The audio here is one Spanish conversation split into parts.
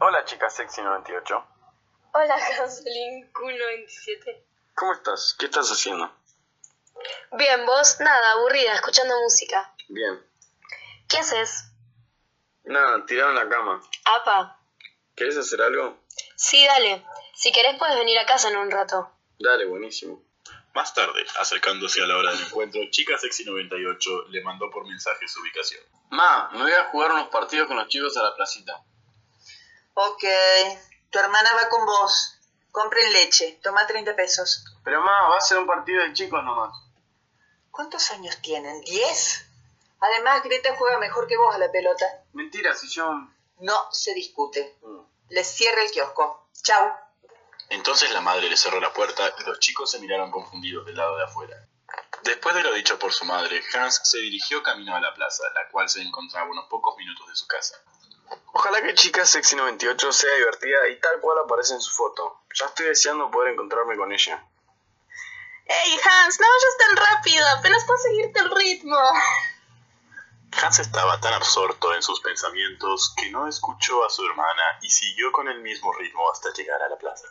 Hola, chica sexy 98. Hola, Hanselin Q97. ¿Cómo estás? ¿Qué estás haciendo? Bien, vos, nada, aburrida, escuchando música. Bien. ¿Qué haces? Nada, tirado en la cama. Apa. ¿Querés hacer algo? Sí, dale. Si querés puedes venir a casa en un rato. Dale, buenísimo. Más tarde, acercándose a la hora del encuentro, Chica Sexy 98 le mandó por mensaje su ubicación. Ma, me voy a jugar unos partidos con los chicos a la placita. Ok, tu hermana va con vos. Compren leche, toma 30 pesos. Pero ma, va a ser un partido de chicos nomás. ¿Cuántos años tienen? ¿10? Además, Greta juega mejor que vos a la pelota. Mentira, si yo... No se discute. Mm. Les cierra el kiosco. Chau. Entonces la madre le cerró la puerta y los chicos se miraron confundidos del lado de afuera. Después de lo dicho por su madre, Hans se dirigió camino a la plaza, la cual se encontraba a unos pocos minutos de su casa. Ojalá que Chica Sexy 98 sea divertida y tal cual aparece en su foto. Ya estoy deseando poder encontrarme con ella. ¡Ey, Hans! No vayas tan rápido, apenas puedo seguirte el ritmo. Hans estaba tan absorto en sus pensamientos que no escuchó a su hermana y siguió con el mismo ritmo hasta llegar a la plaza.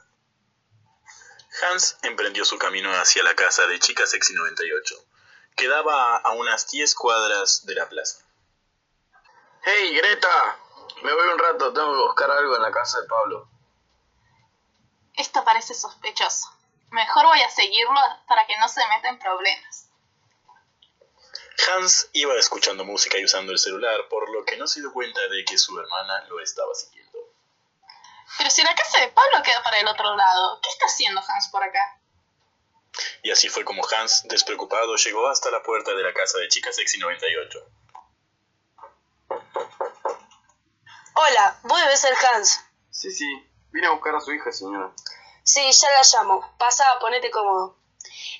Hans emprendió su camino hacia la casa de Chica Sexy 98. Quedaba a unas 10 cuadras de la plaza. ¡Hey, Greta! Me voy un rato, tengo que buscar algo en la casa de Pablo. Esto parece sospechoso. Mejor voy a seguirlo para que no se meta en problemas. Hans iba escuchando música y usando el celular, por lo que no se dio cuenta de que su hermana lo estaba siguiendo. Pero si la casa de Pablo queda para el otro lado, ¿qué está haciendo Hans por acá? Y así fue como Hans, despreocupado, llegó hasta la puerta de la casa de Chica Sexy 98. Hola, vos debes ser Hans. Sí, sí, vine a buscar a su hija, señora. Sí, ya la llamo. Pasa, ponete cómodo.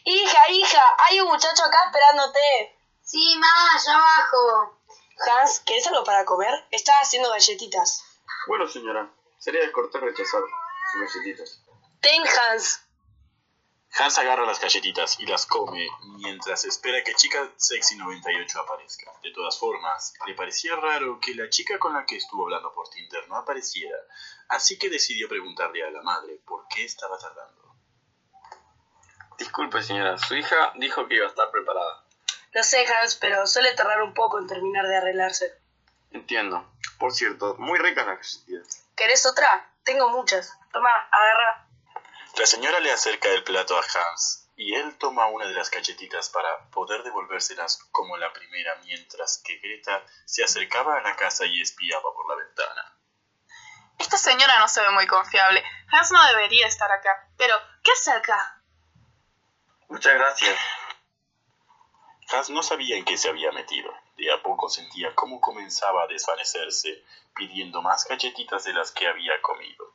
Hija, hija, hay un muchacho acá esperándote. Sí, mamá, ya abajo. Hans, ¿querés algo para comer? Estaba haciendo galletitas. Bueno, señora, sería descortés rechazar sus galletitas. Ten, Hans. Hans agarra las galletitas y las come mientras espera que Chica Sexy 98 aparezca. De todas formas, le parecía raro que la chica con la que estuvo hablando por Tinder no apareciera, así que decidió preguntarle a la madre por qué estaba tardando. Disculpe, señora, su hija dijo que iba a estar preparada. Lo sé, Hans, pero suele tardar un poco en terminar de arreglarse. Entiendo. Por cierto, muy ricas las galletitas. ¿Querés otra? Tengo muchas. Toma, agarra. La señora le acerca el plato a Hans y él toma una de las galletitas para poder devolvérselas como la primera mientras que Greta se acercaba a la casa y espiaba por la ventana. Esta señora no se ve muy confiable. Hans no debería estar acá. Pero, ¿qué hace acá? Muchas gracias. Hans no sabía en qué se había metido. De a poco sentía cómo comenzaba a desvanecerse, pidiendo más galletitas de las que había comido.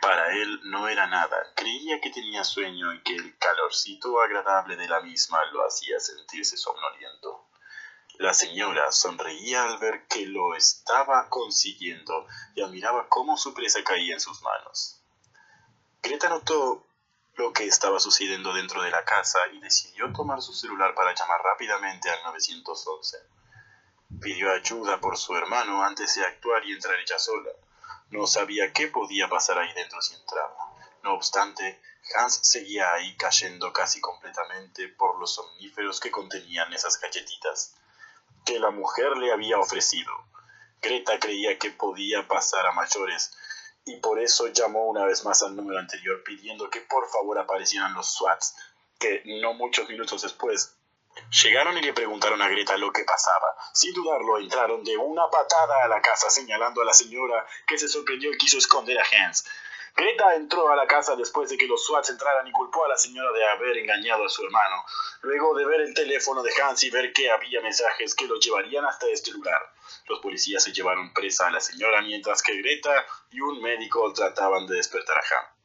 Para él no era nada, creía que tenía sueño y que el calorcito agradable de la misma lo hacía sentirse somnoliento. La señora sonreía al ver que lo estaba consiguiendo y admiraba cómo su presa caía en sus manos. Greta notó lo que estaba sucediendo dentro de la casa y decidió tomar su celular para llamar rápidamente al 911. Pidió ayuda por su hermano antes de actuar y entrar ella sola. No sabía qué podía pasar ahí dentro si entraba. No obstante, Hans seguía ahí cayendo casi completamente por los somníferos que contenían esas galletitas que la mujer le había ofrecido. Greta creía que podía pasar a mayores y por eso llamó una vez más al número anterior pidiendo que por favor aparecieran los SWATs, que no muchos minutos después llegaron y le preguntaron a Greta lo que pasaba. Sin dudarlo, entraron de una patada a la casa señalando a la señora que se sorprendió y quiso esconder a Hans. Greta entró a la casa después de que los SWATs entraran y culpó a la señora de haber engañado a su hermano, luego de ver el teléfono de Hans y ver que había mensajes que lo llevarían hasta este lugar. Los policías se llevaron presa a la señora mientras que Greta y un médico trataban de despertar a Hans.